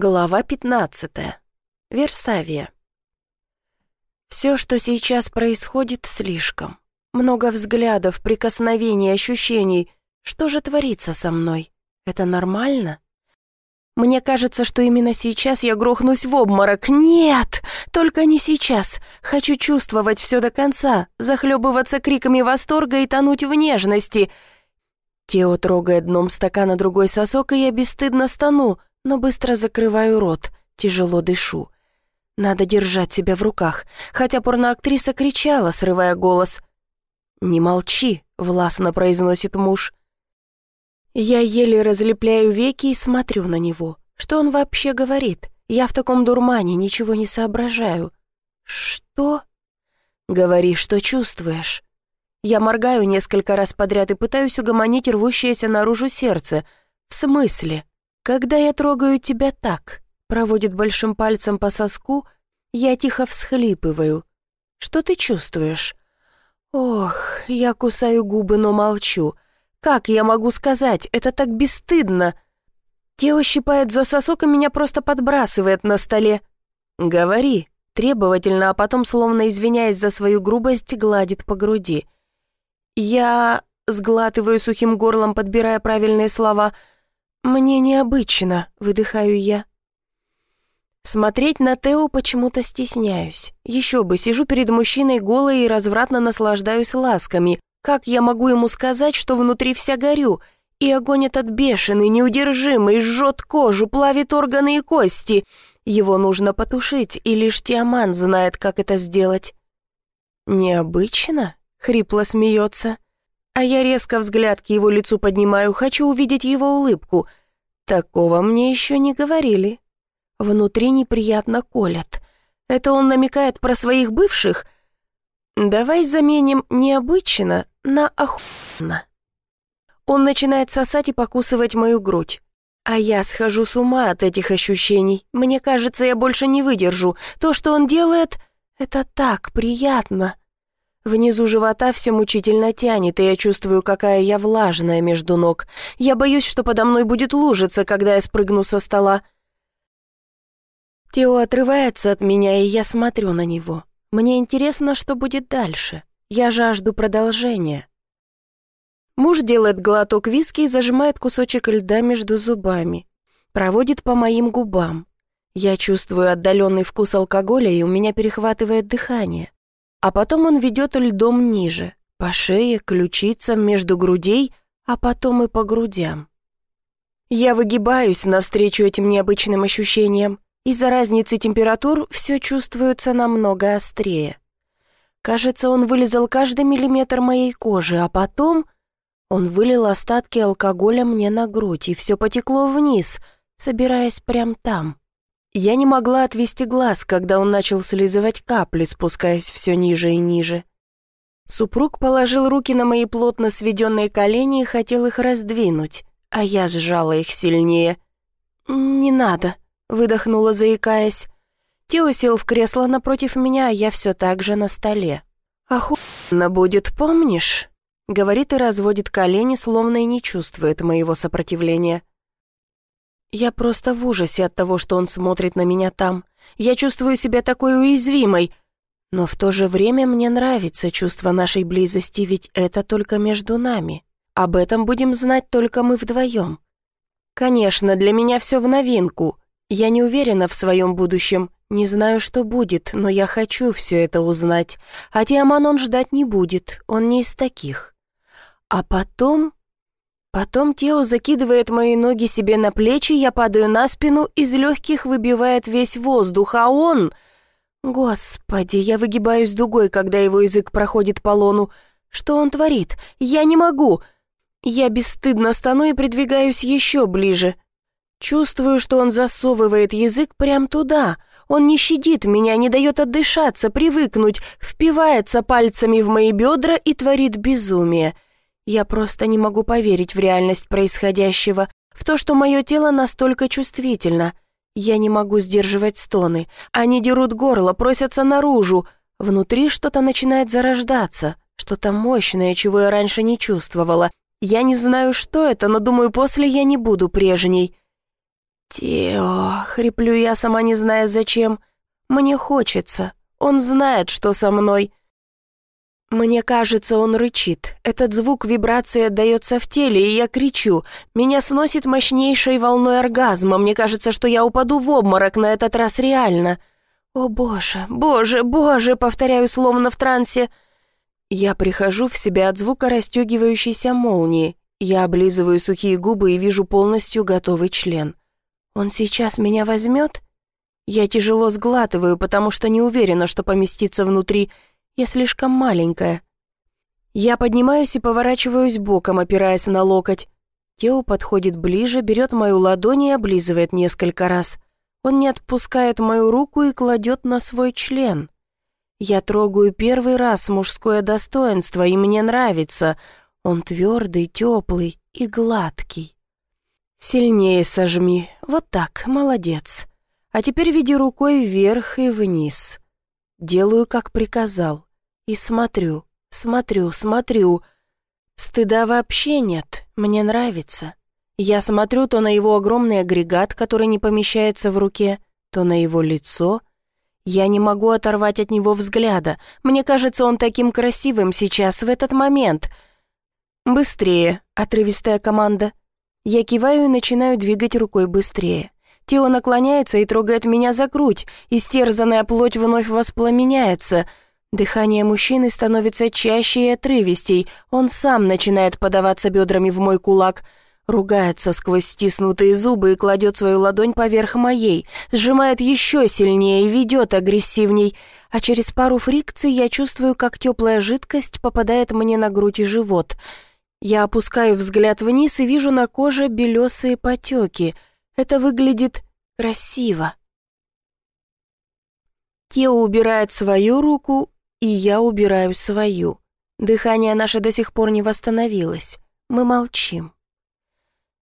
Глава 15. Версавия. Все, что сейчас происходит, слишком. Много взглядов, прикосновений, ощущений. Что же творится со мной? Это нормально? Мне кажется, что именно сейчас я грохнусь в обморок. Нет, только не сейчас. Хочу чувствовать все до конца, захлебываться криками восторга и тонуть в нежности. Тео трогает дном стакана другой сосок, и я бесстыдно стану но быстро закрываю рот, тяжело дышу. Надо держать себя в руках, хотя порноактриса кричала, срывая голос. «Не молчи», — властно произносит муж. Я еле разлепляю веки и смотрю на него. Что он вообще говорит? Я в таком дурмане ничего не соображаю. «Что?» «Говори, что чувствуешь». Я моргаю несколько раз подряд и пытаюсь угомонить рвущееся наружу сердце. «В смысле?» «Когда я трогаю тебя так», проводит большим пальцем по соску, я тихо всхлипываю. «Что ты чувствуешь?» «Ох, я кусаю губы, но молчу. Как я могу сказать? Это так бесстыдно!» Тео щипает за сосок и меня просто подбрасывает на столе. «Говори», требовательно, а потом, словно извиняясь за свою грубость, гладит по груди. Я сглатываю сухим горлом, подбирая правильные слова – «Мне необычно», — выдыхаю я. Смотреть на Тео почему-то стесняюсь. Еще бы, сижу перед мужчиной голой и развратно наслаждаюсь ласками. Как я могу ему сказать, что внутри вся горю? И огонь этот бешеный, неудержимый, жжет кожу, плавит органы и кости. Его нужно потушить, и лишь Тиаман знает, как это сделать. «Необычно?» — хрипло смеется. А я резко взгляд к его лицу поднимаю, хочу увидеть его улыбку. Такого мне еще не говорили. Внутри неприятно колят. Это он намекает про своих бывших? Давай заменим необычно на охуенно. Он начинает сосать и покусывать мою грудь. А я схожу с ума от этих ощущений. Мне кажется, я больше не выдержу. То, что он делает, это так приятно. Внизу живота все мучительно тянет, и я чувствую, какая я влажная между ног. Я боюсь, что подо мной будет лужица, когда я спрыгну со стола. Тео отрывается от меня, и я смотрю на него. Мне интересно, что будет дальше. Я жажду продолжения. Муж делает глоток виски и зажимает кусочек льда между зубами. Проводит по моим губам. Я чувствую отдаленный вкус алкоголя, и у меня перехватывает дыхание. А потом он ведет льдом ниже, по шее, ключицам, между грудей, а потом и по грудям. Я выгибаюсь навстречу этим необычным ощущениям. Из-за разницы температур все чувствуется намного острее. Кажется, он вылезал каждый миллиметр моей кожи, а потом он вылил остатки алкоголя мне на грудь, и все потекло вниз, собираясь прямо там. Я не могла отвести глаз, когда он начал слизывать капли, спускаясь все ниже и ниже. Супруг положил руки на мои плотно сведенные колени и хотел их раздвинуть, а я сжала их сильнее. «Не надо», — выдохнула, заикаясь. Тео сел в кресло напротив меня, а я все так же на столе. «Охуенно будет, помнишь?» Говорит и разводит колени, словно и не чувствует моего сопротивления. Я просто в ужасе от того, что он смотрит на меня там. Я чувствую себя такой уязвимой. Но в то же время мне нравится чувство нашей близости, ведь это только между нами. Об этом будем знать только мы вдвоем. Конечно, для меня все в новинку. Я не уверена в своем будущем, не знаю, что будет, но я хочу все это узнать. А Тиаман он ждать не будет, он не из таких. А потом Потом Тео закидывает мои ноги себе на плечи, я падаю на спину, из легких выбивает весь воздух, а он... Господи, я выгибаюсь дугой, когда его язык проходит по лону. Что он творит? Я не могу. Я бесстыдно стану и придвигаюсь еще ближе. Чувствую, что он засовывает язык прямо туда. Он не щадит меня, не дает отдышаться, привыкнуть, впивается пальцами в мои бедра и творит безумие. Я просто не могу поверить в реальность происходящего, в то, что мое тело настолько чувствительно. Я не могу сдерживать стоны. Они дерут горло, просятся наружу. Внутри что-то начинает зарождаться, что-то мощное, чего я раньше не чувствовала. Я не знаю, что это, но думаю, после я не буду прежней. «Тео», — хриплю я, сама не зная зачем. «Мне хочется. Он знает, что со мной». Мне кажется, он рычит. Этот звук вибрации отдается в теле, и я кричу. Меня сносит мощнейшей волной оргазма. Мне кажется, что я упаду в обморок на этот раз реально. «О боже, боже, боже!» — повторяю словно в трансе. Я прихожу в себя от звука расстегивающейся молнии. Я облизываю сухие губы и вижу полностью готовый член. Он сейчас меня возьмет? Я тяжело сглатываю, потому что не уверена, что поместится внутри, я слишком маленькая. Я поднимаюсь и поворачиваюсь боком, опираясь на локоть. Тео подходит ближе, берет мою ладонь и облизывает несколько раз. Он не отпускает мою руку и кладет на свой член. Я трогаю первый раз мужское достоинство, и мне нравится. Он твердый, теплый и гладкий. Сильнее сожми. Вот так, молодец. А теперь веди рукой вверх и вниз. Делаю, как приказал. И смотрю, смотрю, смотрю. Стыда вообще нет, мне нравится. Я смотрю то на его огромный агрегат, который не помещается в руке, то на его лицо. Я не могу оторвать от него взгляда. Мне кажется, он таким красивым сейчас, в этот момент. «Быстрее», — отрывистая команда. Я киваю и начинаю двигать рукой быстрее. Тео наклоняется и трогает меня за грудь. Истерзанная плоть вновь воспламеняется — Дыхание мужчины становится чаще и отрывистей. Он сам начинает подаваться бедрами в мой кулак, ругается сквозь стиснутые зубы и кладет свою ладонь поверх моей, сжимает еще сильнее и ведет агрессивней. А через пару фрикций я чувствую, как теплая жидкость попадает мне на грудь и живот. Я опускаю взгляд вниз и вижу на коже белесые потеки. Это выглядит красиво. Тео убирает свою руку и я убираю свою. Дыхание наше до сих пор не восстановилось. Мы молчим.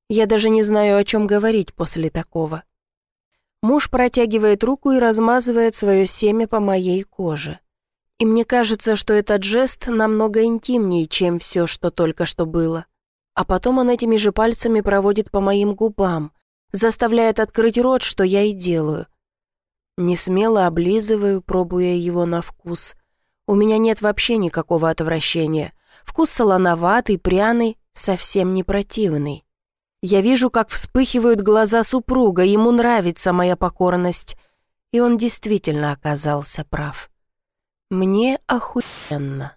Я даже не знаю, о чем говорить после такого. Муж протягивает руку и размазывает свое семя по моей коже. И мне кажется, что этот жест намного интимнее, чем все, что только что было. А потом он этими же пальцами проводит по моим губам, заставляет открыть рот, что я и делаю. Не смело облизываю, пробуя его на вкус – у меня нет вообще никакого отвращения. Вкус солоноватый, пряный, совсем не противный. Я вижу, как вспыхивают глаза супруга, ему нравится моя покорность. И он действительно оказался прав. Мне охуенно.